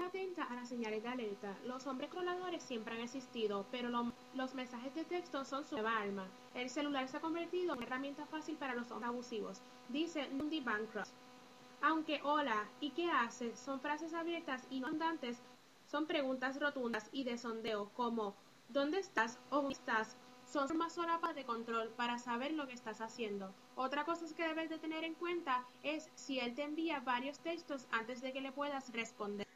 atenta a las señales de alerta. Los hombres controladores siempre han existido, pero los mensajes de texto son su nueva arma. El celular se ha convertido en una herramienta fácil para los hombres abusivos, dice Nundi Bancroft. Aunque hola y qué haces son frases abiertas y no andantes, son preguntas rotundas y de sondeo como ¿dónde estás o dónde estás? Son formas sorapas de control para saber lo que estás haciendo. Otra cosa que debes de tener en cuenta es si él te envía varios textos antes de que le puedas responder.